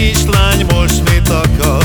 kislány most mit akar?